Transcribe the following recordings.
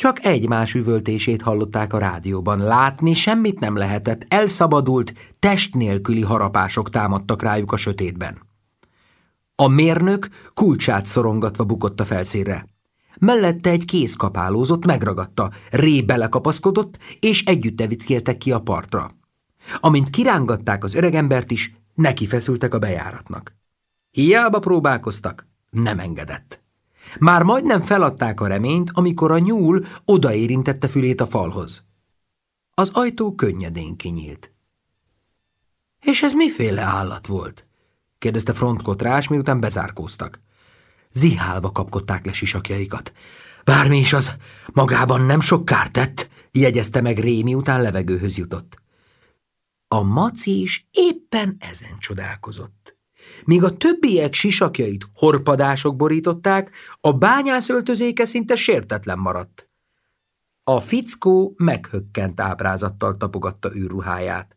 Csak egymás üvöltését hallották a rádióban. Látni semmit nem lehetett, elszabadult, test nélküli harapások támadtak rájuk a sötétben. A mérnök kulcsát szorongatva bukott a felszínre. Mellette egy kéz kapálózott, megragadta, Ré belekapaszkodott, és együtt evickéltek ki a partra. Amint kirángatták az öregembert is, neki feszültek a bejáratnak. Hiába próbálkoztak, nem engedett. Már majdnem feladták a reményt, amikor a nyúl odaérintette fülét a falhoz. Az ajtó könnyedén kinyílt. És ez miféle állat volt? kérdezte frontkotrás, miután bezárkóztak. Zihálva kapkodták le sisakjaikat. Bármi is az, magában nem sok kárt tett, jegyezte meg Rémi, után levegőhöz jutott. A maci is éppen ezen csodálkozott. Míg a többiek sisakjait horpadások borították, a bányász öltözéke szinte sértetlen maradt. A fickó meghökkent ábrázattal tapogatta űrruháját.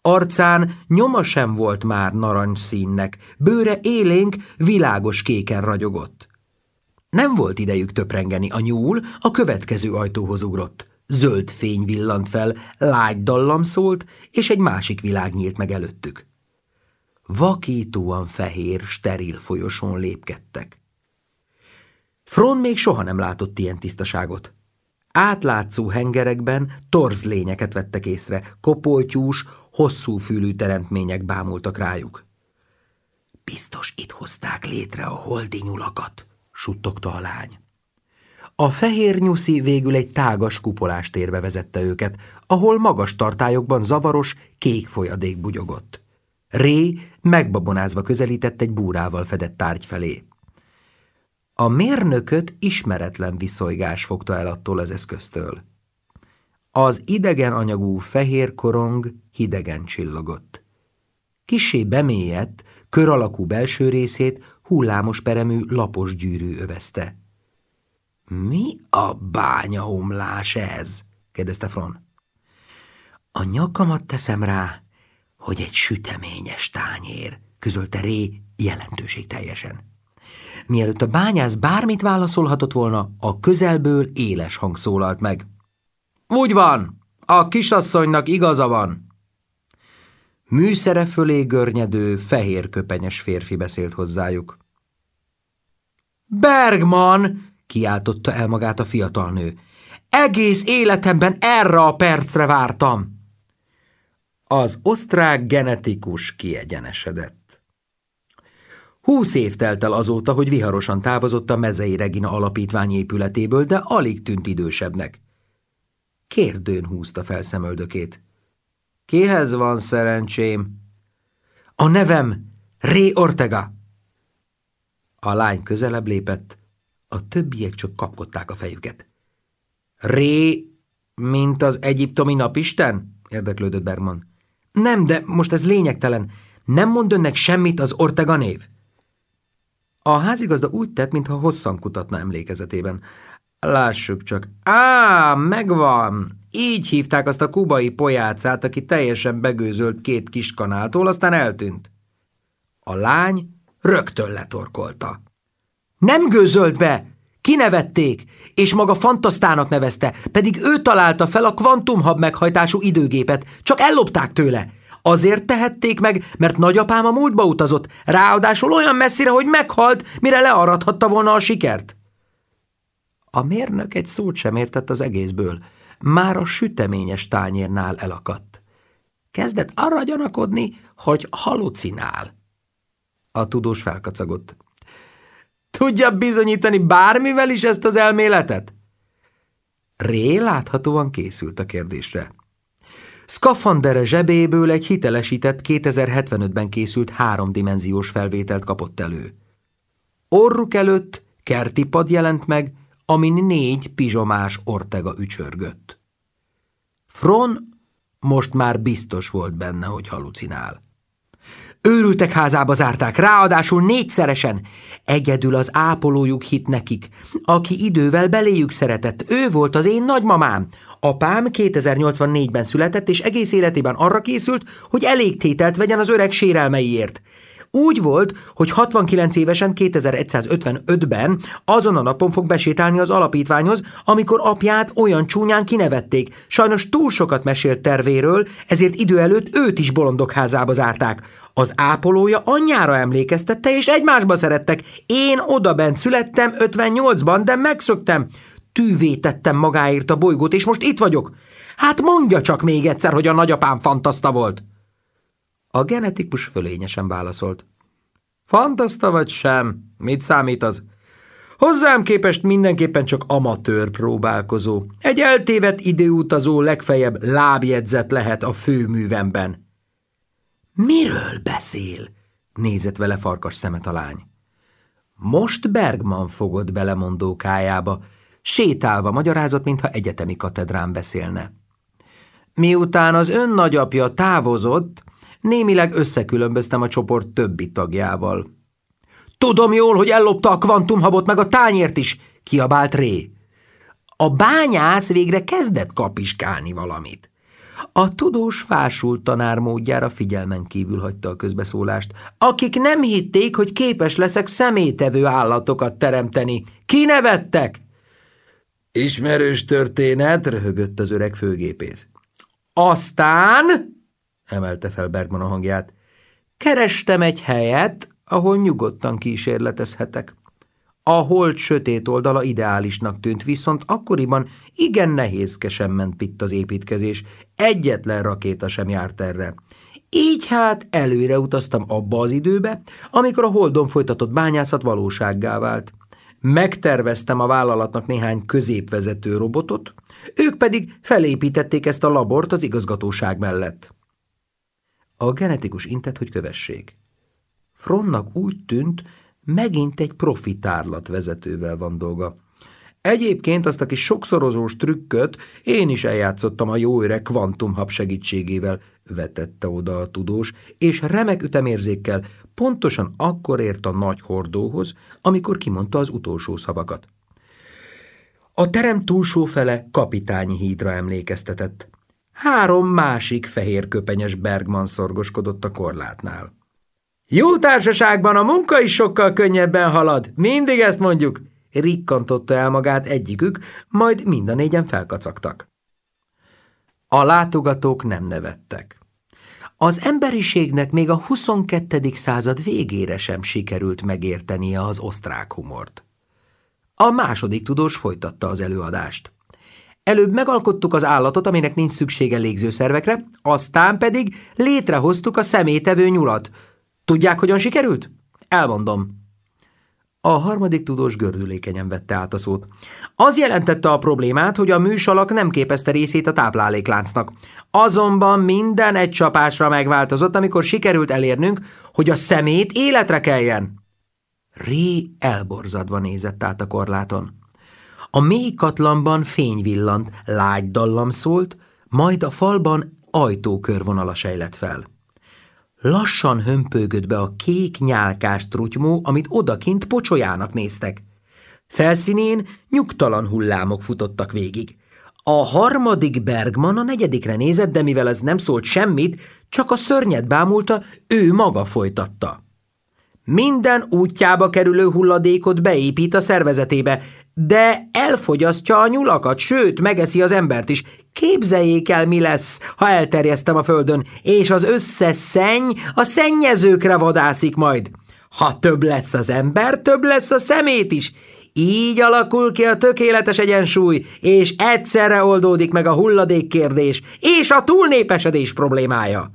Arcán nyoma sem volt már narancsszínnek, bőre élénk, világos kéken ragyogott. Nem volt idejük töprengeni, a nyúl a következő ajtóhoz ugrott. Zöld fény villant fel, lágy dallam szólt, és egy másik világ nyílt meg előttük. Vakítóan fehér, steril folyosón lépkedtek. Fron még soha nem látott ilyen tisztaságot. Átlátszó hengerekben torz lényeket vettek észre, kopoltyús, hosszú fülű teremtmények bámultak rájuk. Biztos itt hozták létre a holdi nyulakat, suttogta a lány. A fehér nyuszi végül egy tágas kupolás térbe vezette őket, ahol magas tartályokban zavaros, kék folyadék bugyogott. Ré megbabonázva közelített egy búrával fedett tárgy felé. A mérnököt ismeretlen viszolygás fogta el attól az eszköztől. Az idegen anyagú fehér korong hidegen csillogott. Kisé bemélyedt, kör alakú belső részét hullámos peremű lapos gyűrű övezte. Mi a bányahomlás ez? kérdezte Fron. A nyakamat teszem rá, hogy egy süteményes tányér, közölte Ré jelentőség teljesen. Mielőtt a bányász bármit válaszolhatott volna, a közelből éles hang szólalt meg. Úgy van, a kisasszonynak igaza van. Műszere fölé görnyedő, fehér köpenyes férfi beszélt hozzájuk. Bergman! kiáltotta el magát a fiatal nő. Egész életemben erre a percre vártam. Az osztrák genetikus kiegyenesedett. Húsz év telt el azóta, hogy viharosan távozott a Mezei Regina alapítvány épületéből, de alig tűnt idősebbnek. Kérdőn húzta fel szemöldökét. Kihez van szerencsém? A nevem Ré Ortega. A lány közelebb lépett, a többiek csak kapkodták a fejüket. Ré, mint az egyiptomi napisten? érdeklődött Bergman. Nem, de most ez lényegtelen. Nem mond önnek semmit az Ortega név? A házigazda úgy tett, mintha hosszan kutatna emlékezetében. Lássuk csak. Á, megvan! Így hívták azt a kubai pojácát, aki teljesen begőzölt két kiskanáltól, aztán eltűnt. A lány rögtön letorkolta. Nem gőzölt be! Kinevették, és maga fantasztának nevezte, pedig ő találta fel a kvantumhab meghajtású időgépet, csak ellopták tőle. Azért tehették meg, mert nagyapám a múltba utazott, ráadásul olyan messzire, hogy meghalt, mire learadhatta volna a sikert. A mérnök egy szót sem értett az egészből, már a süteményes tányérnál elakadt. Kezdett arra gyanakodni, hogy halucinál. A tudós felkacagott. Tudja bizonyítani bármivel is ezt az elméletet? Ré láthatóan készült a kérdésre. Skafandere zsebéből egy hitelesített 2075-ben készült háromdimenziós felvételt kapott elő. Orruk előtt kerti pad jelent meg, amin négy pizsomás ortega ücsörgött. Fron most már biztos volt benne, hogy halucinál. Őrültek házába zárták, ráadásul négyszeresen. Egyedül az ápolójuk hit nekik, aki idővel beléjük szeretett. Ő volt az én nagymamám. Apám 2084-ben született, és egész életében arra készült, hogy elég tételt vegyen az öreg sérelmeiért. Úgy volt, hogy 69 évesen 2155-ben azon a napon fog besétálni az alapítványhoz, amikor apját olyan csúnyán kinevették. Sajnos túl sokat mesélt tervéről, ezért idő előtt őt is bolondok házába zárták. Az ápolója anyjára emlékeztette, és egymásba szerettek. Én oda bent születtem 58-ban, de megszöktem. Tűvé tettem magáért a bolygót, és most itt vagyok. Hát mondja csak még egyszer, hogy a nagyapám fantaszta volt. A genetikus fölényesen válaszolt. Fantaszta vagy sem? Mit számít az? Hozzám képest mindenképpen csak amatőr próbálkozó. Egy eltévedt időutazó legfeljebb lábjegyzet lehet a főművemben. Miről beszél? Nézett vele farkas szemet a lány. Most Bergman fogott belemondókájába, sétálva magyarázott, mintha egyetemi katedrán beszélne. Miután az ön nagyapja távozott, némileg összekülönböztem a csoport többi tagjával. Tudom jól, hogy ellopta a kvantumhabot meg a tányért is, kiabált Ré. A bányász végre kezdett kapiskálni valamit. A tudós fásult tanár módjára figyelmen kívül hagyta a közbeszólást, akik nem hitték, hogy képes leszek szemétevő állatokat teremteni. Kinevettek? Ismerős történet, röhögött az öreg főgépész. Aztán, emelte fel Bergman a hangját, kerestem egy helyet, ahol nyugodtan kísérletezhetek. A hold sötét oldala ideálisnak tűnt, viszont akkoriban igen nehézkesen ment itt az építkezés, egyetlen rakéta sem járt erre. Így hát előre utaztam abba az időbe, amikor a holdon folytatott bányászat valósággá vált. Megterveztem a vállalatnak néhány középvezető robotot, ők pedig felépítették ezt a labort az igazgatóság mellett. A genetikus intett, hogy kövessék. Fronnak úgy tűnt, megint egy profitárlat vezetővel van dolga. Egyébként azt a kis sokszorozós trükköt én is eljátszottam a jó öreg kvantumhab segítségével, vetette oda a tudós, és remek ütemérzékkel pontosan akkor ért a nagy hordóhoz, amikor kimondta az utolsó szavakat. A terem túlsó fele kapitányi hídra emlékeztetett. Három másik fehér köpenyes Bergman szorgoskodott a korlátnál. Jó társaságban a munka is sokkal könnyebben halad, mindig ezt mondjuk, rikkantotta el magát egyikük, majd mind a négyen felkacagtak. A látogatók nem nevettek. Az emberiségnek még a 22. század végére sem sikerült megértenie az osztrák humort. A második tudós folytatta az előadást. Előbb megalkottuk az állatot, aminek nincs szüksége légzőszervekre, aztán pedig létrehoztuk a szemétevő nyulat. Tudják, hogyan sikerült? Elmondom. A harmadik tudós gördülékenyen vette át a szót. Az jelentette a problémát, hogy a műsalak nem képezte részét a táplálékláncnak. Azonban minden egy csapásra megváltozott, amikor sikerült elérnünk, hogy a szemét életre keljen. Ré elborzadva nézett át a korláton. A mély katlanban fény villant, lágy dallam szólt, majd a falban ajtókörvonala sejlett fel. Lassan hömpögött be a kék nyálkás trutymó, amit odakint pocsolyának néztek. Felszínén nyugtalan hullámok futottak végig. A harmadik Bergman a negyedikre nézett, de mivel ez nem szólt semmit, csak a szörnyet bámulta, ő maga folytatta. Minden útjába kerülő hulladékot beépít a szervezetébe, de elfogyasztja a nyulakat, sőt, megeszi az embert is. Képzeljék el, mi lesz, ha elterjesztem a földön, és az összes szenny a szennyezőkre vadászik majd. Ha több lesz az ember, több lesz a szemét is. Így alakul ki a tökéletes egyensúly, és egyszerre oldódik meg a hulladék kérdés és a túlnépesedés problémája.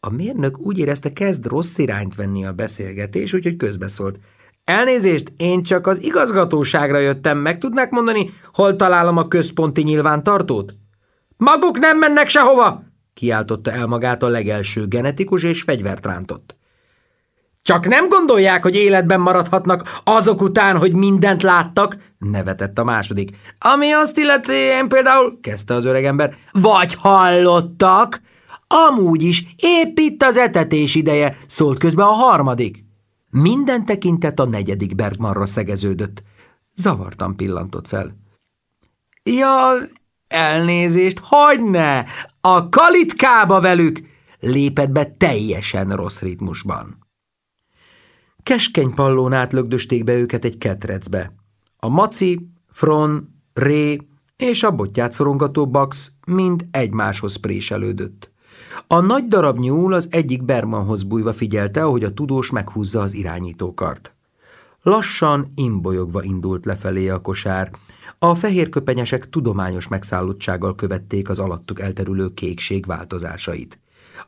A mérnök úgy érezte, kezd rossz irányt venni a beszélgetés, úgyhogy közbeszólt. Elnézést, én csak az igazgatóságra jöttem, meg tudnák mondani, hol találom a központi nyilvántartót? Maguk nem mennek sehova! kiáltotta el magát a legelső genetikus és fegyvert rántott. Csak nem gondolják, hogy életben maradhatnak azok után, hogy mindent láttak? nevetett a második. Ami azt illeti, én például, kezdte az öregember, vagy hallottak? Amúgy is, épp itt az etetés ideje, szólt közben a harmadik. Minden tekintet a negyedik Bergmanra szegeződött. Zavartan pillantott fel. Ja, elnézést, ne! A kalitkába velük! Lépett be teljesen rossz ritmusban. Keskeny pallón átlögdösték be őket egy ketrecbe. A maci, Fron, Ré és a botját szorongató Bax mind egymáshoz préselődött. A nagy darab nyúl az egyik Bermanhoz bújva figyelte, ahogy a tudós meghúzza az irányítókart. Lassan, imbolyogva indult lefelé a kosár. A fehérköpenyesek tudományos megszállottsággal követték az alattuk elterülő kékség változásait.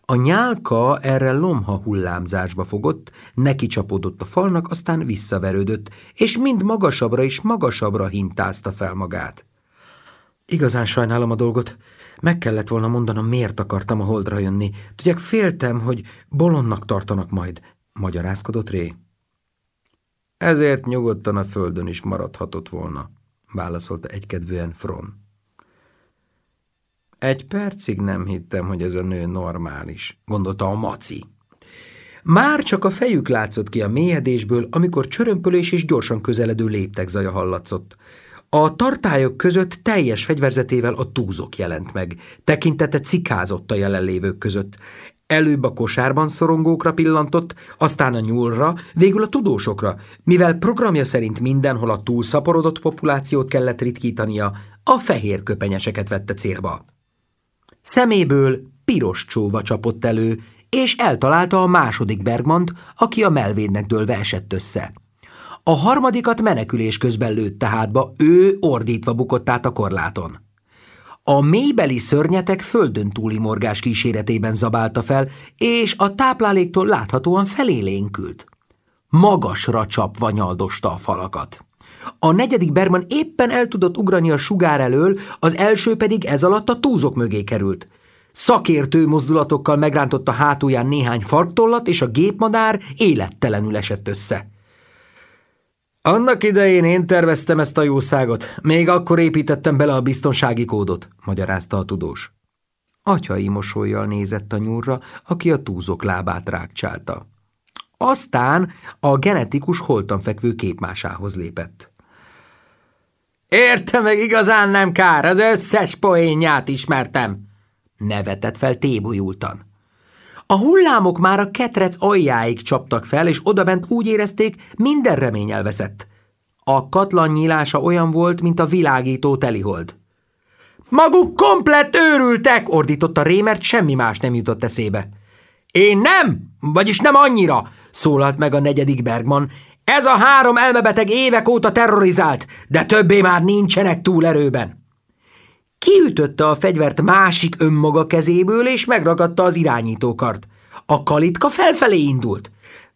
A nyálka erre lomha hullámzásba fogott, neki csapódott a falnak, aztán visszaverődött, és mind magasabbra és magasabbra hintázta fel magát. Igazán sajnálom a dolgot. Meg kellett volna mondanom, miért akartam a holdra jönni. Tudják, féltem, hogy bolondnak tartanak majd, magyarázkodott Ré. Ezért nyugodtan a földön is maradhatott volna, válaszolta egykedvűen Fron. Egy percig nem hittem, hogy ez a nő normális, gondolta a maci. Már csak a fejük látszott ki a mélyedésből, amikor csörömpölés és gyorsan közeledő léptek zaja hallatszott. A tartályok között teljes fegyverzetével a túzok jelent meg, tekintete cikázott a jelenlévők között. Előbb a kosárban szorongókra pillantott, aztán a nyúlra, végül a tudósokra, mivel programja szerint mindenhol a túlszaporodott populációt kellett ritkítania, a fehér köpenyeseket vette célba. Szeméből piros csóva csapott elő, és eltalálta a második Bergmant, aki a melvédnek dőlve esett össze. A harmadikat menekülés közben lőtte hátba, ő ordítva bukott át a korláton. A mélybeli szörnyetek földön túli morgás kíséretében zabálta fel, és a tápláléktól láthatóan felélénkült. Magasra csapva nyaldosta a falakat. A negyedik Berman éppen el tudott ugrani a sugár elől, az első pedig ez alatt a túzok mögé került. Szakértő mozdulatokkal megrántotta hátulján néhány farktollat, és a gépmadár élettelenül esett össze. Annak idején én terveztem ezt a jószágot, még akkor építettem bele a biztonsági kódot, magyarázta a tudós. Atyai mosolyjal nézett a nyúrra, aki a túzok lábát rákcsálta. Aztán a genetikus holtan fekvő képmásához lépett. Érte meg igazán nem kár, az összes poénját ismertem, nevetett fel tébolyultan. A hullámok már a ketrec aljáig csaptak fel, és odabent úgy érezték, minden remény elveszett. A katlan nyílása olyan volt, mint a világító telihold. Maguk komplett őrültek, ordította Rémert, semmi más nem jutott eszébe. Én nem, vagyis nem annyira, szólalt meg a negyedik Bergman. Ez a három elmebeteg évek óta terrorizált, de többé már nincsenek túlerőben. Kiütötte a fegyvert másik önmaga kezéből, és megragadta az irányítókart. A kalitka felfelé indult.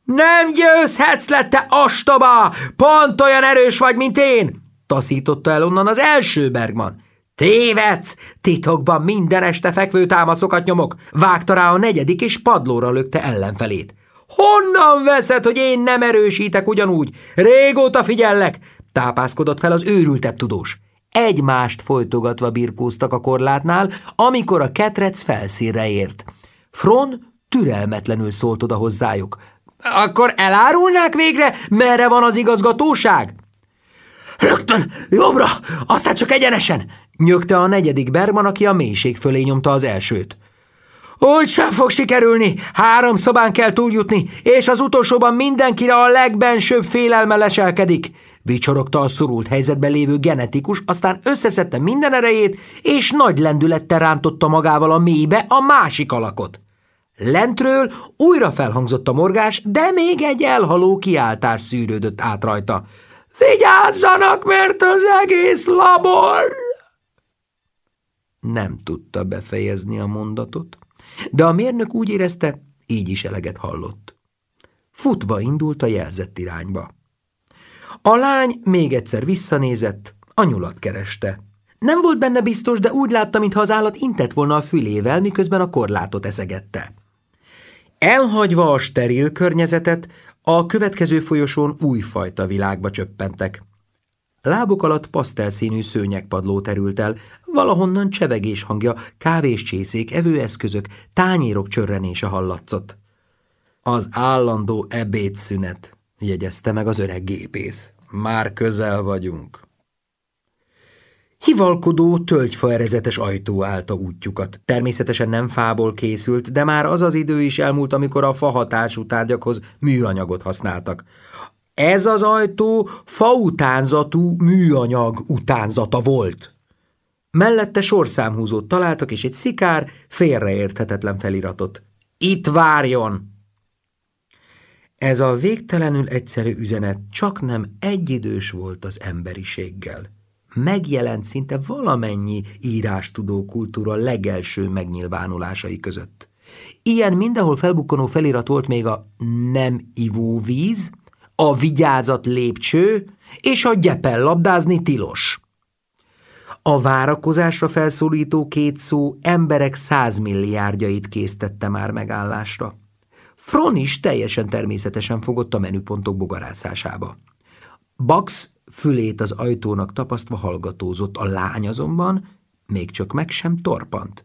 Nem győzhetsz le, te ostoba! Pont olyan erős vagy, mint én! Taszította el onnan az első Bergman. Tévedsz! Titokban minden este fekvő támaszokat nyomok. Vágta rá a negyedik, és padlóra lökte ellenfelét. Honnan veszed, hogy én nem erősítek ugyanúgy? Régóta figyellek! Tápászkodott fel az őrültebb tudós egymást folytogatva birkóztak a korlátnál, amikor a ketrec felszínre ért. Fron türelmetlenül szólt oda hozzájuk. Akkor elárulnák végre, merre van az igazgatóság? Rögtön, jobbra, aztán csak egyenesen, nyögte a negyedik Berman, aki a mélység fölé nyomta az elsőt. Úgy sem fog sikerülni, három szobán kell túljutni, és az utolsóban mindenkire a legbensőbb félelme leselkedik. Vicsorogta a szorult helyzetben lévő genetikus, aztán összeszedte minden erejét, és nagy lendülettel rántotta magával a mélybe a másik alakot. Lentről újra felhangzott a morgás, de még egy elhaló kiáltás szűrődött át rajta. Vigyázzanak, mert az egész labor! Nem tudta befejezni a mondatot, de a mérnök úgy érezte, így is eleget hallott. Futva indult a jelzett irányba. A lány még egyszer visszanézett, a nyulat kereste. Nem volt benne biztos, de úgy látta, mintha az állat intett volna a fülével, miközben a korlátot eszegette. Elhagyva a steril környezetet, a következő folyosón újfajta világba csöppentek. Lábuk alatt pasztelszínű szőnyegpadló terült el, valahonnan csevegés hangja, kávéscsészék, evőeszközök, tányérok csörrenése hallatszott. Az állandó ebédszünet, jegyezte meg az öreg gépész. Már közel vagyunk. Hivalkodó, tölgyfaerezetes ajtó állta útjukat. Természetesen nem fából készült, de már az az idő is elmúlt, amikor a fahatású tárgyakhoz műanyagot használtak. Ez az ajtó fautánzatú műanyag utánzata volt. Mellette sorszámhúzót találtak, és egy szikár, félreérthetetlen feliratot. Itt várjon! Ez a végtelenül egyszerű üzenet csak nem egyidős volt az emberiséggel. Megjelent szinte valamennyi írástudó kultúra legelső megnyilvánulásai között. Ilyen mindenhol felbukkanó felirat volt még a nem ivóvíz, a vigyázat lépcső és a gyepel labdázni tilos. A várakozásra felszólító két szó emberek százmilliárdjait késztette már megállásra. Fron is teljesen természetesen fogott a menüpontok bogarászásába. Bax fülét az ajtónak tapasztva hallgatózott, a lány azonban még csak meg sem torpant.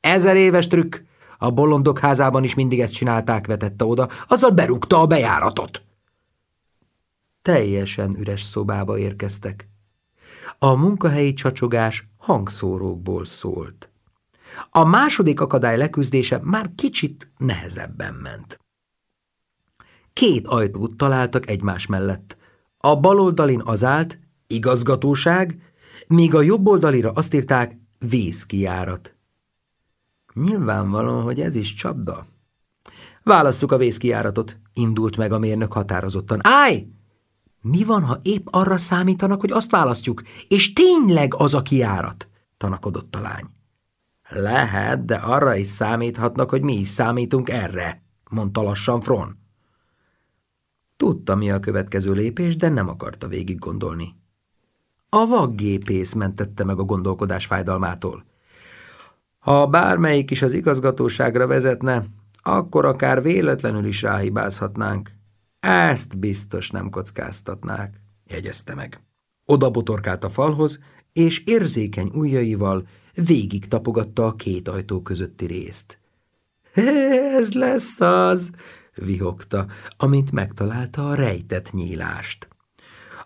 Ezer éves trükk! A bolondok házában is mindig ezt csinálták, vetette oda, azzal berúgta a bejáratot. Teljesen üres szobába érkeztek. A munkahelyi csacsogás hangszórókból szólt. A második akadály leküzdése már kicsit nehezebben ment. Két ajtót találtak egymás mellett. A baloldalin az állt, igazgatóság, míg a jobb oldalira azt írták, vészkijárat. Nyilvánvaló, hogy ez is csapda. Válasszuk a vészkijáratot, indult meg a mérnök határozottan. Állj! Mi van, ha épp arra számítanak, hogy azt választjuk, és tényleg az a kiárat? tanakodott a lány. Lehet, de arra is számíthatnak, hogy mi is számítunk erre, mondta lassan Fron. Tudta, mi a következő lépés, de nem akarta végig gondolni. A vaggépész mentette meg a gondolkodás fájdalmától. Ha bármelyik is az igazgatóságra vezetne, akkor akár véletlenül is ráhibázhatnánk. Ezt biztos nem kockáztatnák, jegyezte meg. Oda botorkált a falhoz, és érzékeny ujjaival végig tapogatta a két ajtó közötti részt. Ez lesz az, vihogta, amint megtalálta a rejtett nyílást.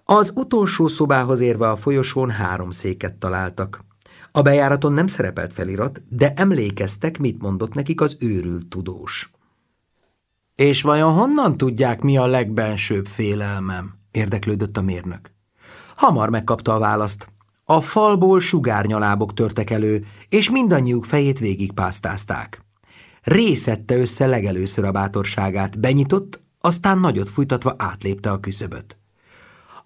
Az utolsó szobához érve a folyosón három széket találtak. A bejáraton nem szerepelt felirat, de emlékeztek, mit mondott nekik az őrült tudós. És vajon honnan tudják, mi a legbensőbb félelmem? érdeklődött a mérnök. Hamar megkapta a választ. A falból sugárnyalábok törtek elő, és mindannyiuk fejét végigpásztázták. Részette össze legelőször a bátorságát, benyitott, aztán nagyot fújtatva átlépte a küszöböt.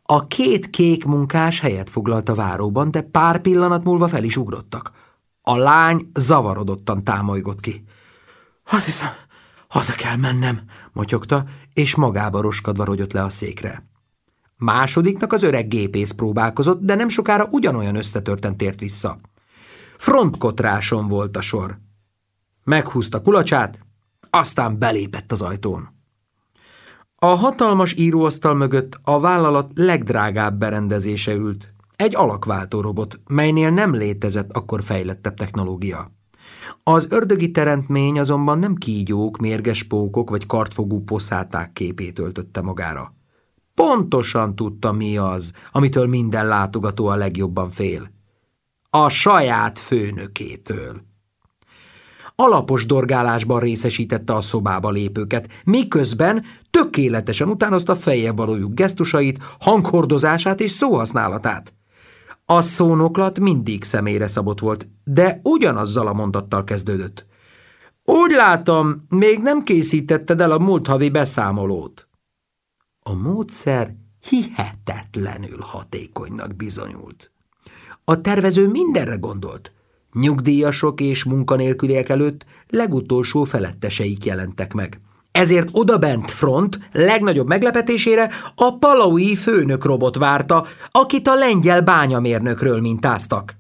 A két kék munkás helyet foglalt a váróban, de pár pillanat múlva fel is ugrottak. A lány zavarodottan támolygott ki. Azt hiszem, haza kell mennem, motyogta, és magába roskadva rogyott le a székre. Másodiknak az öreg gépész próbálkozott, de nem sokára ugyanolyan összetörten tért vissza. Frontkotráson volt a sor. Meghúzta kulacsát, aztán belépett az ajtón. A hatalmas íróasztal mögött a vállalat legdrágább berendezése ült. Egy alakváltó robot, melynél nem létezett akkor fejlettebb technológia. Az ördögi teremtmény azonban nem kígyók, mérges pókok vagy kartfogú poszáták képét öltötte magára. Pontosan tudta, mi az, amitől minden látogató a legjobban fél. A saját főnökétől. Alapos dorgálásban részesítette a szobába lépőket, miközben tökéletesen utánozta feje valójuk gesztusait, hanghordozását és szóhasználatát. A szónoklat mindig személyre szabott volt, de ugyanazzal a mondattal kezdődött. Úgy látom, még nem készítetted el a múlt havi beszámolót. A módszer hihetetlenül hatékonynak bizonyult. A tervező mindenre gondolt. Nyugdíjasok és munkanélküliek előtt legutolsó feletteseik jelentek meg. Ezért odabent front legnagyobb meglepetésére a palaui főnök robot várta, akit a lengyel bányamérnökről mintáztak.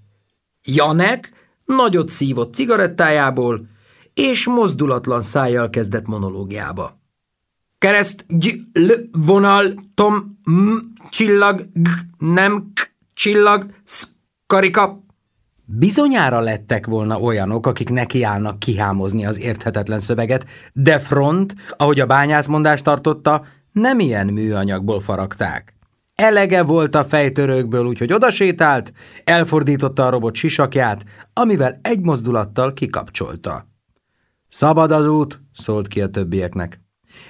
Janek nagyot szívott cigarettájából, és mozdulatlan szájjal kezdett monológiába. Kereszt, gy, l, vonal, tom, m, csillag, g, nem, k, csillag, sz, karika, Bizonyára lettek volna olyanok, akik nekiállnak kihámozni az érthetetlen szöveget, de Front, ahogy a bányászmondást tartotta, nem ilyen műanyagból faragták. Elege volt a fejtörőkből, úgyhogy odasétált, elfordította a robot sisakját, amivel egy mozdulattal kikapcsolta. Szabad az út, szólt ki a többieknek.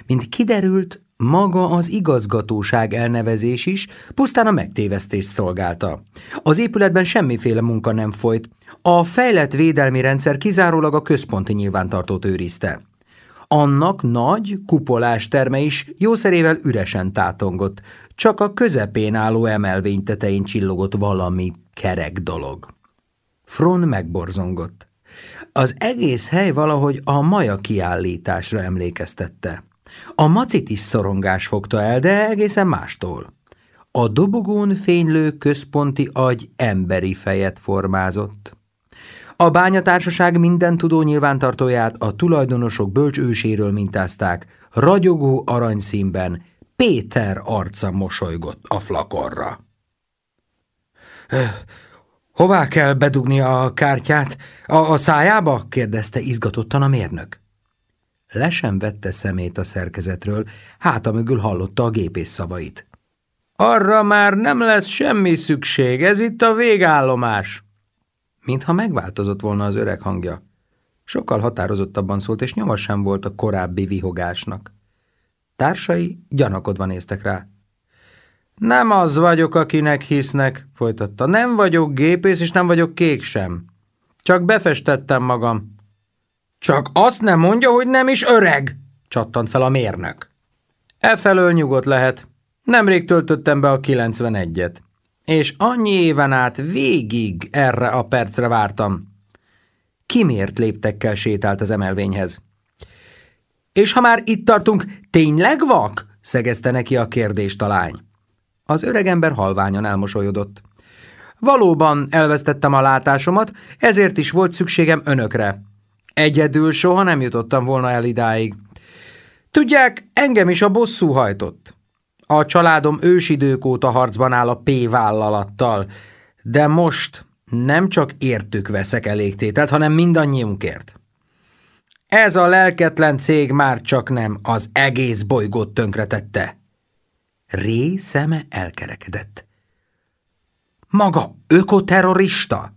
Mint kiderült, maga az igazgatóság elnevezés is pusztán a megtévesztést szolgálta. Az épületben semmiféle munka nem folyt, a fejlett védelmi rendszer kizárólag a központi nyilvántartót őrizte. Annak nagy, kupolás terme is jószerével üresen tátongott, csak a közepén álló emelvény tetején csillogott valami kerek dolog. Fron megborzongott. Az egész hely valahogy a maja kiállításra emlékeztette. A macit is szorongás fogta el, de egészen mástól. A dobogón fénylő központi agy emberi fejet formázott. A bányatársaság minden tudó nyilvántartóját a tulajdonosok bölcsőséről mintázták, ragyogó aranyszínben Péter arca mosolygott a flakorra. Hová kell bedugni a kártyát? A, a szájába? kérdezte izgatottan a mérnök. Le sem vette szemét a szerkezetről, háta mögül hallotta a gépész szavait. Arra már nem lesz semmi szükség, ez itt a végállomás. Mintha megváltozott volna az öreg hangja. Sokkal határozottabban szólt, és nyoma sem volt a korábbi vihogásnak. Társai gyanakodva néztek rá. Nem az vagyok, akinek hisznek, folytatta. Nem vagyok gépész, és nem vagyok kék sem. Csak befestettem magam. Csak azt nem mondja, hogy nem is öreg, csattant fel a mérnök. Efelől nyugodt lehet. Nemrég töltöttem be a 91-et. És annyi éven át végig erre a percre vártam. Kimért léptekkel sétált az emelvényhez. És ha már itt tartunk, tényleg vak? szegezte neki a kérdést a lány. Az öregember halványan elmosolyodott. Valóban elvesztettem a látásomat, ezért is volt szükségem önökre. Egyedül soha nem jutottam volna el idáig. Tudják, engem is a bosszú hajtott. A családom ősidők óta harcban áll a P vállalattal, de most nem csak értük veszek elégtételt, hanem mindannyiunkért. Ez a lelketlen cég már csak nem az egész bolygót tönkretette. Ré szeme elkerekedett. Maga ökoterrorista?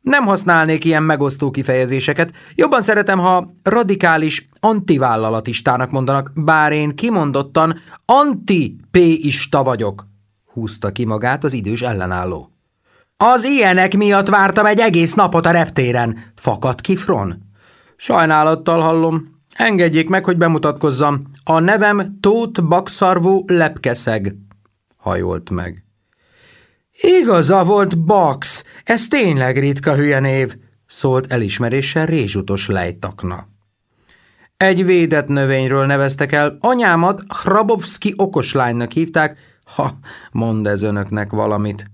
Nem használnék ilyen megosztó kifejezéseket. Jobban szeretem, ha radikális antivállalatistának mondanak, bár én kimondottan anti-P-ista vagyok, húzta ki magát az idős ellenálló. Az ilyenek miatt vártam egy egész napot a reptéren, fakadt ki Fron. Sajnálattal hallom. Engedjék meg, hogy bemutatkozzam. A nevem Tóth Bakszarvú Lepkeszeg. Hajolt meg. Igaza volt, Bax, ez tényleg ritka hülye név, szólt elismeréssel rézsutos lejtakna. Egy védett növényről neveztek el, anyámat Hrabowski okoslánynak hívták, ha mond ez önöknek valamit.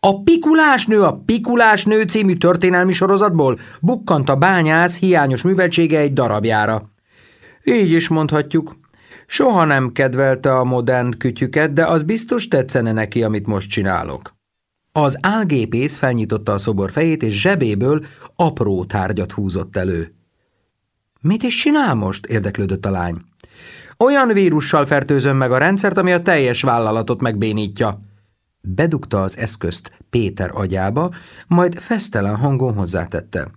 A Pikulásnő a Pikulásnő című történelmi sorozatból bukkant a bányász hiányos műveltsége egy darabjára. Így is mondhatjuk. Soha nem kedvelte a modern kütyüket, de az biztos tetszene neki, amit most csinálok. Az álgépész felnyitotta a szobor fejét, és zsebéből apró tárgyat húzott elő. Mit is csinál most? érdeklődött a lány. Olyan vírussal fertőzöm meg a rendszert, ami a teljes vállalatot megbénítja. Bedugta az eszközt Péter agyába, majd fesztelen hangon hozzátette.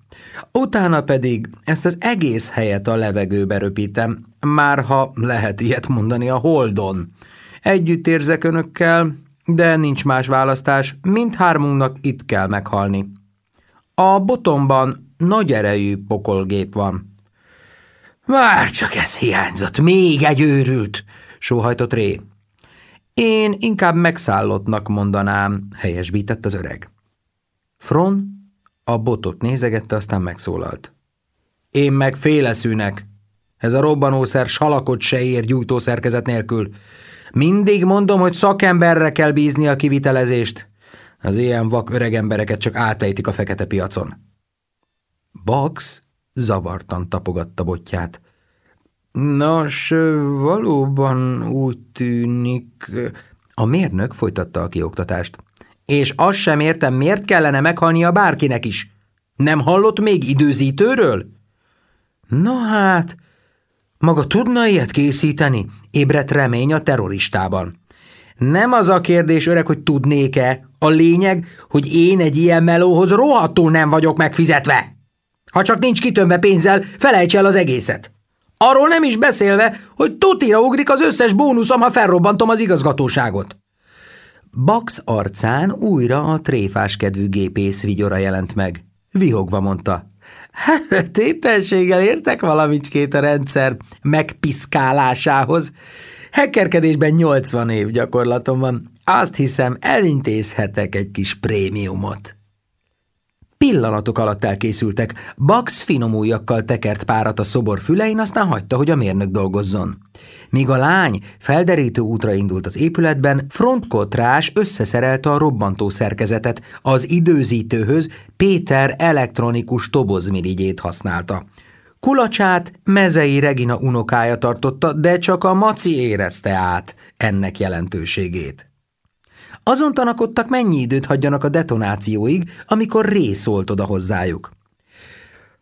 Utána pedig ezt az egész helyet a levegőbe röpítem, már ha lehet ilyet mondani a holdon. Együtt érzek önökkel, de nincs más választás, mindhármunknak itt kell meghalni. A botomban nagy erejű pokolgép van. Már csak ez hiányzott, még egy őrült, sóhajtott Ré. Én inkább megszállottnak mondanám, helyesbített az öreg. Fron a botot nézegette, aztán megszólalt. Én meg féleszűnek. Ez a robbanószer salakot se ér gyújtószerkezet nélkül. Mindig mondom, hogy szakemberre kell bízni a kivitelezést. Az ilyen vak öreg embereket csak átejtik a fekete piacon. Bax zavartan tapogatta botját. Nos, valóban úgy tűnik... A mérnök folytatta a kioktatást. És azt sem értem, miért kellene meghalnia bárkinek is. Nem hallott még időzítőről? Na hát, maga tudna ilyet készíteni? Ébredt remény a terroristában. Nem az a kérdés, öreg, hogy tudnék-e. A lényeg, hogy én egy ilyen melóhoz rohadtul nem vagyok megfizetve. Ha csak nincs kitömve pénzzel, felejts el az egészet. Arról nem is beszélve, hogy tutira ugrik az összes bónuszom, ha felrobbantom az igazgatóságot. Bax arcán újra a tréfás kedvű gépész vigyora jelent meg. Vihogva mondta. Hát, téppenséggel értek valamicskét a rendszer megpiszkálásához. Hekkerkedésben 80 év gyakorlatom van. Azt hiszem, elintézhetek egy kis prémiumot. Pillanatok alatt elkészültek. Bax finom ujjakkal tekert párat a szobor fülein, aztán hagyta, hogy a mérnök dolgozzon. Míg a lány felderítő útra indult az épületben, frontkotrás összeszerelte a robbantó szerkezetet, az időzítőhöz Péter elektronikus tobozmirigyét használta. Kulacsát mezei Regina unokája tartotta, de csak a maci érezte át ennek jelentőségét. Azon tanakodtak, mennyi időt hagyjanak a detonációig, amikor Ré szólt oda hozzájuk.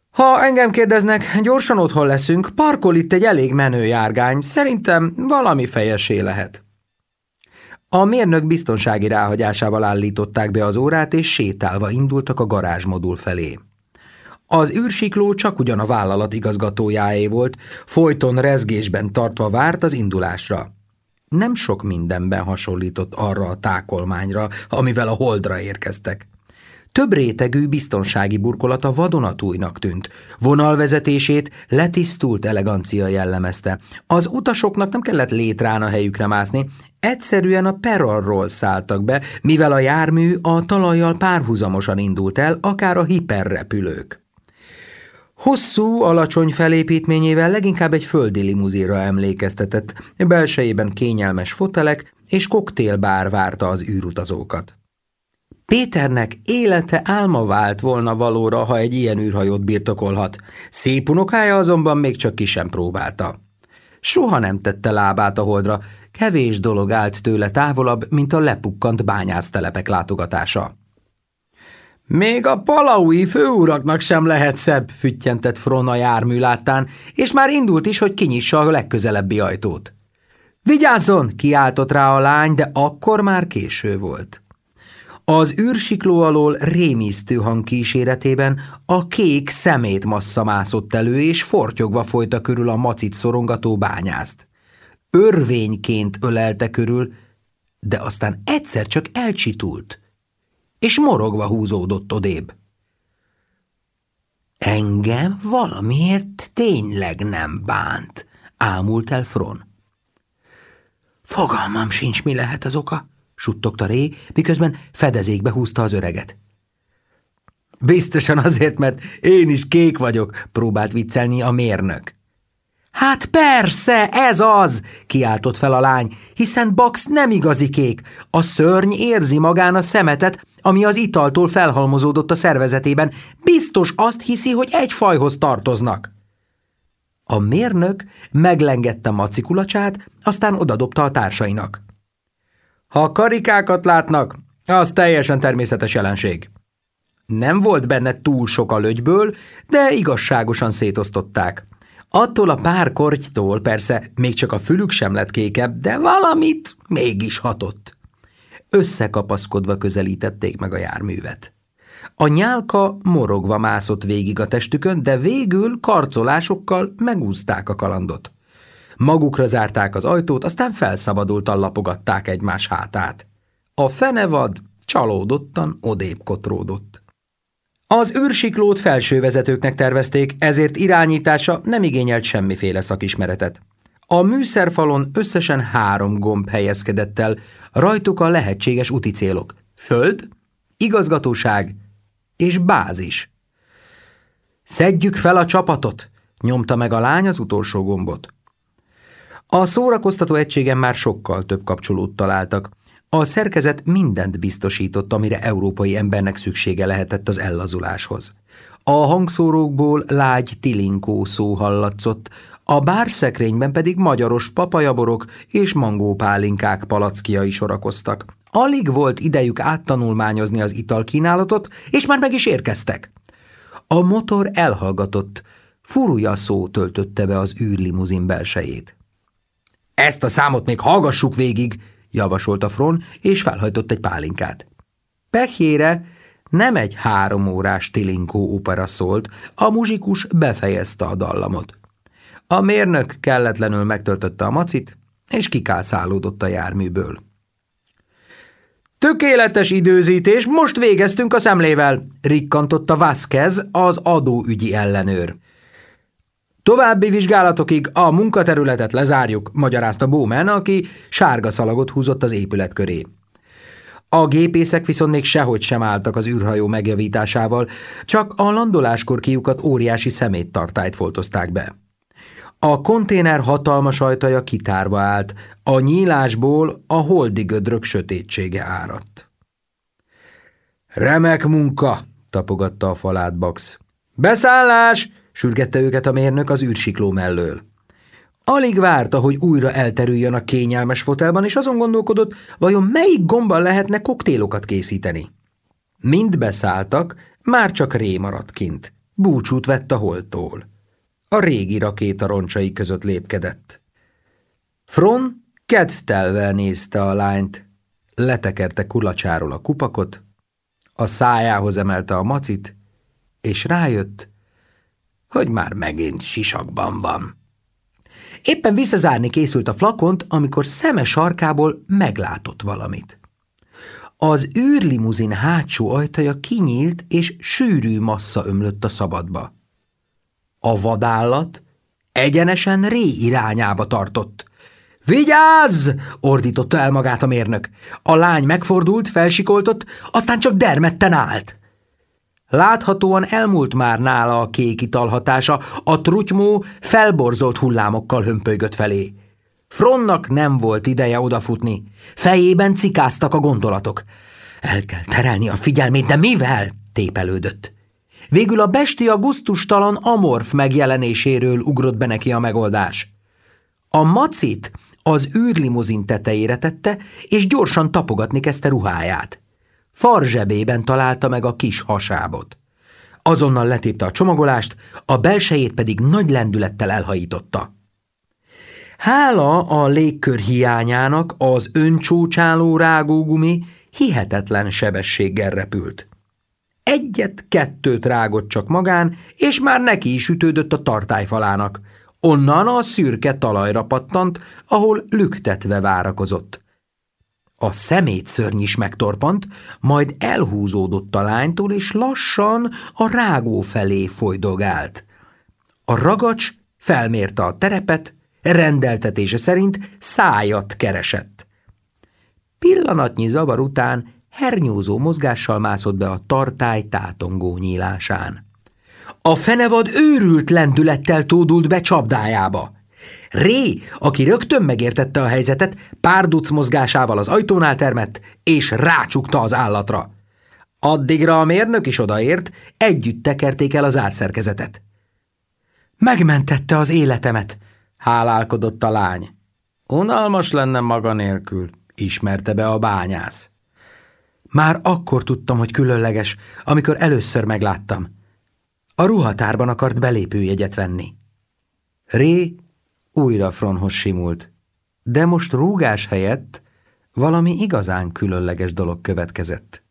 Ha engem kérdeznek, gyorsan otthon leszünk, parkol itt egy elég menő járgány, szerintem valami fejesé lehet. A mérnök biztonsági ráhagyásával állították be az órát, és sétálva indultak a garázsmodul felé. Az űrsikló csak ugyan a vállalat igazgatójáé volt, folyton rezgésben tartva várt az indulásra. Nem sok mindenben hasonlított arra a tákolmányra, amivel a holdra érkeztek. Több rétegű biztonsági burkolata vadonatújnak tűnt. Vonalvezetését letisztult elegancia jellemezte. Az utasoknak nem kellett létrán a helyükre mászni, egyszerűen a perarról szálltak be, mivel a jármű a talajjal párhuzamosan indult el, akár a hiperrepülők. Hosszú, alacsony felépítményével leginkább egy földi limuzíra emlékeztetett, belsejében kényelmes fotelek és koktélbár várta az űrutazókat. Péternek élete álma vált volna valóra, ha egy ilyen űrhajót birtokolhat. Szép unokája azonban még csak ki sem próbálta. Soha nem tette lábát a holdra, kevés dolog állt tőle távolabb, mint a lepukkant bányásztelepek látogatása. Még a palaui főuraknak sem lehet szebb, füttyentett Frona jármű láttán, és már indult is, hogy kinyissa a legközelebbi ajtót. Vigyázzon, kiáltott rá a lány, de akkor már késő volt. Az űrsikló alól rémisztő hang kíséretében a kék szemét massza mászott elő, és fortyogva folyta körül a macit szorongató bányászt. Örvényként ölelte körül, de aztán egyszer csak elcsitult, és morogva húzódott odébb. Engem valamiért tényleg nem bánt, ámult el Fron. Fogalmam sincs, mi lehet az oka, suttogta Ré, miközben fedezékbe húzta az öreget. Biztosan azért, mert én is kék vagyok, próbált viccelni a mérnök. Hát persze, ez az, kiáltott fel a lány, hiszen Bax nem igazi kék. A szörny érzi magán a szemetet, ami az italtól felhalmozódott a szervezetében. Biztos azt hiszi, hogy egy fajhoz tartoznak. A mérnök meglengette macikulacsát, aztán odadobta a társainak. Ha karikákat látnak, az teljesen természetes jelenség. Nem volt benne túl sok a lögyből, de igazságosan szétosztották. Attól a pár kortytól persze még csak a fülük sem lett kékebb, de valamit mégis hatott. Összekapaszkodva közelítették meg a járművet. A nyálka morogva mászott végig a testükön, de végül karcolásokkal megúzták a kalandot. Magukra zárták az ajtót, aztán felszabadultan lapogatták egymás hátát. A fenevad csalódottan odébb kotródott. Az űrsiklót felsővezetőknek tervezték, ezért irányítása nem igényelt semmiféle szakismeretet. A műszerfalon összesen három gomb helyezkedett el, rajtuk a lehetséges úti célok. Föld, igazgatóság és bázis. Szedjük fel a csapatot, nyomta meg a lány az utolsó gombot. A szórakoztató egységen már sokkal több kapcsolót találtak. A szerkezet mindent biztosított, amire európai embernek szüksége lehetett az ellazuláshoz. A hangszórókból lágy tilinkó szó hallatszott, a bárszekrényben pedig magyaros papajaborok és mangópálinkák palackiai sorakoztak. Alig volt idejük áttanulmányozni az italkínálatot, és már meg is érkeztek. A motor elhallgatott, furúja szó töltötte be az űrlimuzin belsejét. Ezt a számot még hallgassuk végig, javasolta Fron, és felhajtott egy pálinkát. Pehjére nem egy három órás tilinkó opera szólt, a muzsikus befejezte a dallamot. A mérnök kelletlenül megtöltötte a macit, és kikálszálódott a járműből. Tökéletes időzítés, most végeztünk a szemlével, rikkantotta Vázquez, az adóügyi ellenőr. További vizsgálatokig a munkaterületet lezárjuk, magyarázta Bowman, aki sárga szalagot húzott az épület köré. A gépészek viszont még sehogy sem álltak az űrhajó megjavításával, csak a landoláskor kiukat óriási szeméttartályt foltozták be. A konténer hatalmas ajtaja kitárva állt, a nyílásból a holdi gödrök sötétsége áradt. Remek munka, tapogatta a falát Bax. Beszállás! Sürgette őket a mérnök az űrsikló mellől. Alig várta, hogy újra elterüljön a kényelmes fotelban, és azon gondolkodott, vajon melyik gomban lehetne koktélokat készíteni. Mind beszálltak, már csak ré maradt kint. Búcsút vett a holtól. A régi rakéta roncsai között lépkedett. Fron kedvtelve nézte a lányt, letekerte kulacsáról a kupakot, a szájához emelte a macit, és rájött, hogy már megint sisakban van. Éppen visszazárni készült a flakont, amikor szeme sarkából meglátott valamit. Az űrlimuzin hátsó ajtaja kinyílt, és sűrű massza ömlött a szabadba. A vadállat egyenesen Ré irányába tartott. Vigyázz! ordította el magát a mérnök. A lány megfordult, felsikoltott, aztán csak dermedten állt. Láthatóan elmúlt már nála a kék italhatása, a trutymó felborzolt hullámokkal hömpölygött felé. Fronnak nem volt ideje odafutni. Fejében cikáztak a gondolatok. El kell terelni a figyelmét, de mivel? tépelődött. Végül a bestia guztustalan amorf megjelenéséről ugrott be neki a megoldás. A macit az űrlimuzin tetejére tette, és gyorsan tapogatni kezdte ruháját. Farzsebében találta meg a kis hasábot. Azonnal letépte a csomagolást, a belsejét pedig nagy lendülettel elhajította. Hála a légkör hiányának az öncsócsáló rágógumi hihetetlen sebességgel repült. Egyet-kettőt rágott csak magán, és már neki is ütődött a tartályfalának. Onnan a szürke talajra pattant, ahol lüktetve várakozott. A szemét szörny is megtorpant, majd elhúzódott a lánytól, és lassan a rágó felé folydogált. A ragacs felmérte a terepet, rendeltetése szerint szájat keresett. Pillanatnyi zavar után hernyózó mozgással mászott be a tartály tátongó nyílásán. A fenevad őrült lendülettel tódult be csapdájába. Ré, aki rögtön megértette a helyzetet, párduc mozgásával az ajtónál termett, és rácsukta az állatra. Addigra a mérnök is odaért, együtt tekerték el az árszerkezetet. Megmentette az életemet, hálálkodott a lány. Unalmas lenne maga nélkül, ismerte be a bányász. Már akkor tudtam, hogy különleges, amikor először megláttam. A ruhatárban akart belépőjegyet venni. Ré újra Fronhoz simult, de most rúgás helyett valami igazán különleges dolog következett.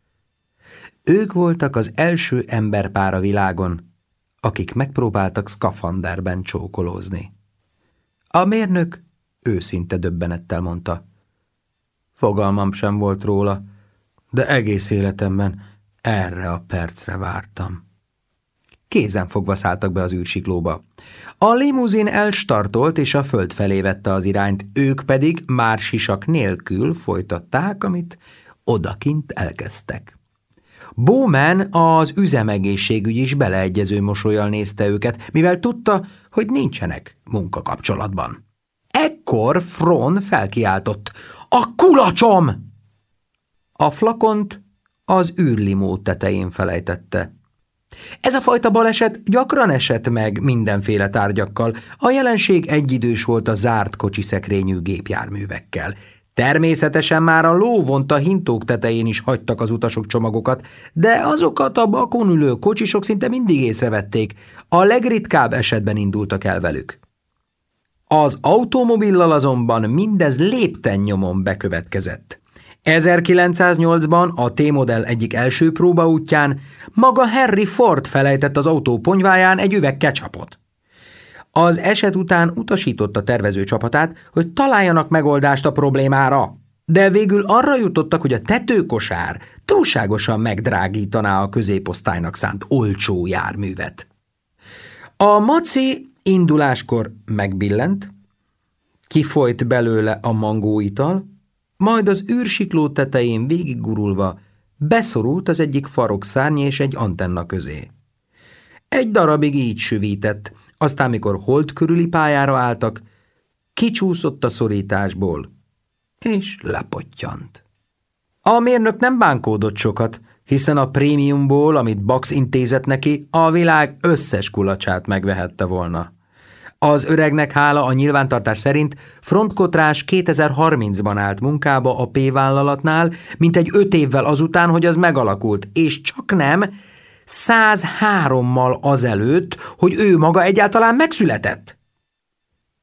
Ők voltak az első emberpár a világon, akik megpróbáltak szkafanderben csókolózni. A mérnök őszinte döbbenettel mondta. Fogalmam sem volt róla, de egész életemben erre a percre vártam. Kézen fogva szálltak be az űrsiklóba. A limuzin elstartolt, és a föld felé vette az irányt, ők pedig már sisak nélkül folytatták, amit odakint elkezdtek. Bowman az üzemegészségügy is beleegyező mosolyal nézte őket, mivel tudta, hogy nincsenek munkakapcsolatban. Ekkor Fron felkiáltott. A kulacsom! A flakont az űrlimó tetején felejtette. Ez a fajta baleset gyakran esett meg mindenféle tárgyakkal, a jelenség egyidős volt a zárt kocsiszekrényű gépjárművekkel. Természetesen már a lóvonta hintók tetején is hagytak az utasok csomagokat, de azokat a bakon ülő kocsisok szinte mindig észrevették, a legritkább esetben indultak el velük. Az automobillal azonban mindez lépten nyomon bekövetkezett. 1908-ban a T-modell egyik első próbaútján maga Harry Ford felejtett az autó ponyváján egy üveg ketchupot. Az eset után utasította tervező csapatát, hogy találjanak megoldást a problémára, de végül arra jutottak, hogy a tetőkosár túlságosan megdrágítaná a középosztálynak szánt olcsó járművet. A maci induláskor megbillent, kifolyt belőle a mangóital, majd az űrsikló tetején végiggurulva beszorult az egyik szárny és egy antenna közé. Egy darabig így süvített, aztán mikor hold körüli pályára álltak, kicsúszott a szorításból, és lepottyant. A mérnök nem bánkódott sokat, hiszen a prémiumból, amit Bax intézett neki, a világ összes kulacsát megvehette volna. Az öregnek hála a nyilvántartás szerint frontkotrás 2030-ban állt munkába a P-vállalatnál, mint egy öt évvel azután, hogy az megalakult, és csak nem 103-mal azelőtt, hogy ő maga egyáltalán megszületett.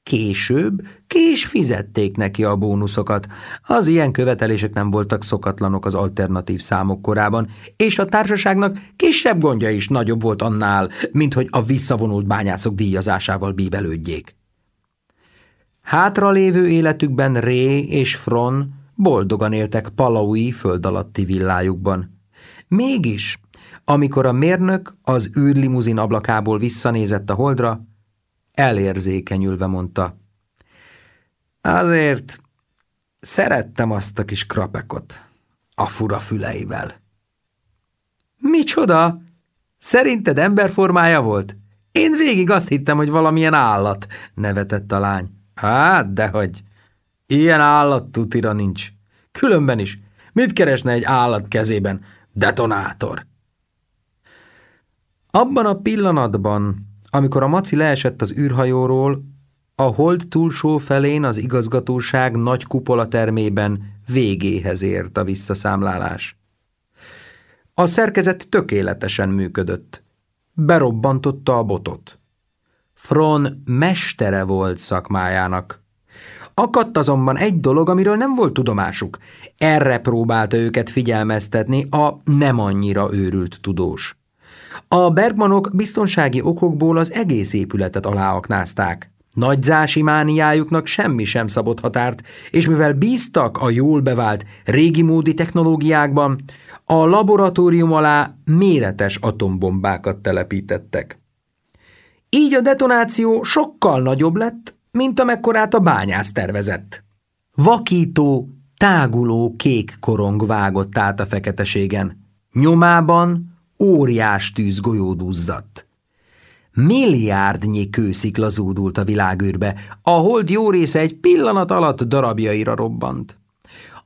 Később kés fizették neki a bónuszokat. Az ilyen követelések nem voltak szokatlanok az alternatív számok korában, és a társaságnak kisebb gondja is nagyobb volt annál, mint hogy a visszavonult bányászok díjazásával bíbelődjék. Hátralévő életükben Ré és Fron boldogan éltek Palaui föld alatti villájukban. Mégis, amikor a mérnök az űrlimuzin ablakából visszanézett a holdra, elérzékenyülve mondta. Azért szerettem azt a kis krapekot a fura füleivel. Micsoda? Szerinted emberformája volt? Én végig azt hittem, hogy valamilyen állat, nevetett a lány. Hát, dehogy. Ilyen állat tutira nincs. Különben is. Mit keresne egy állat kezében? Detonátor. Abban a pillanatban, amikor a maci leesett az űrhajóról, a hold túlsó felén az igazgatóság nagy kupola termében végéhez ért a visszaszámlálás. A szerkezet tökéletesen működött. Berobbantotta a botot. Fron mestere volt szakmájának. Akadt azonban egy dolog, amiről nem volt tudomásuk. Erre próbálta őket figyelmeztetni a nem annyira őrült tudós. A Bergmanok biztonsági okokból az egész épületet aláaknázták. Nagyzási mániájuknak semmi sem szabott határt, és mivel bíztak a jól bevált régi módi technológiákban, a laboratórium alá méretes atombombákat telepítettek. Így a detonáció sokkal nagyobb lett, mint amekkorát a bányász tervezett. Vakító, táguló kék korong vágott át a feketeségen. Nyomában óriás tűz golyóduzzadt. Milliárdnyi kőszikla zúdult a világűrbe, a hold jó része egy pillanat alatt darabjaira robbant.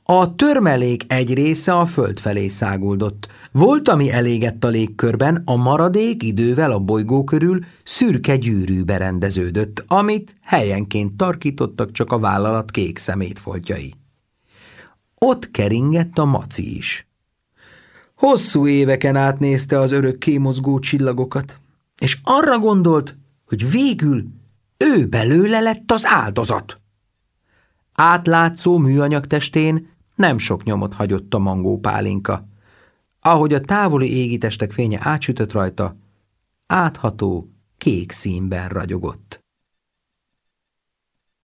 A törmelék egy része a föld felé száguldott. Volt, ami elégett a légkörben, a maradék idővel a bolygó körül szürke gyűrűbe rendeződött, amit helyenként tarkítottak csak a vállalat kék szemétfoltjai. Ott keringett a maci is. Hosszú éveken át nézte az örökké mozgó csillagokat, és arra gondolt, hogy végül ő belőle lett az áldozat. Átlátszó műanyag testén nem sok nyomot hagyott a mangó pálinka. Ahogy a távoli égitestek fénye átsütött rajta, átható, kék színben ragyogott.